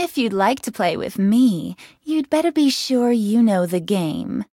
If you'd like to play with me, you'd better be sure you know the game.